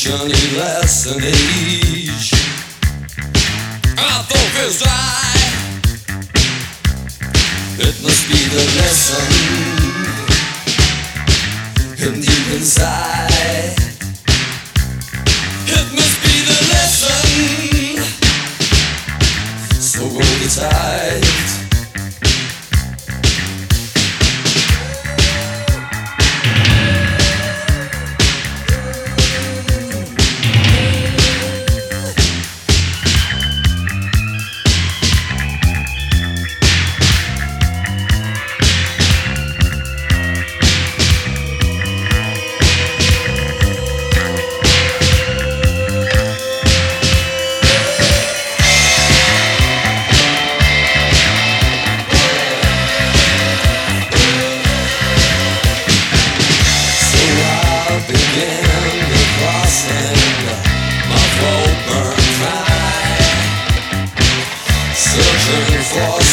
nation in less than age. I thought this right. It must be the lesson hidden deep inside. It must be the lesson. So go be tired.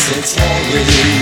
it's always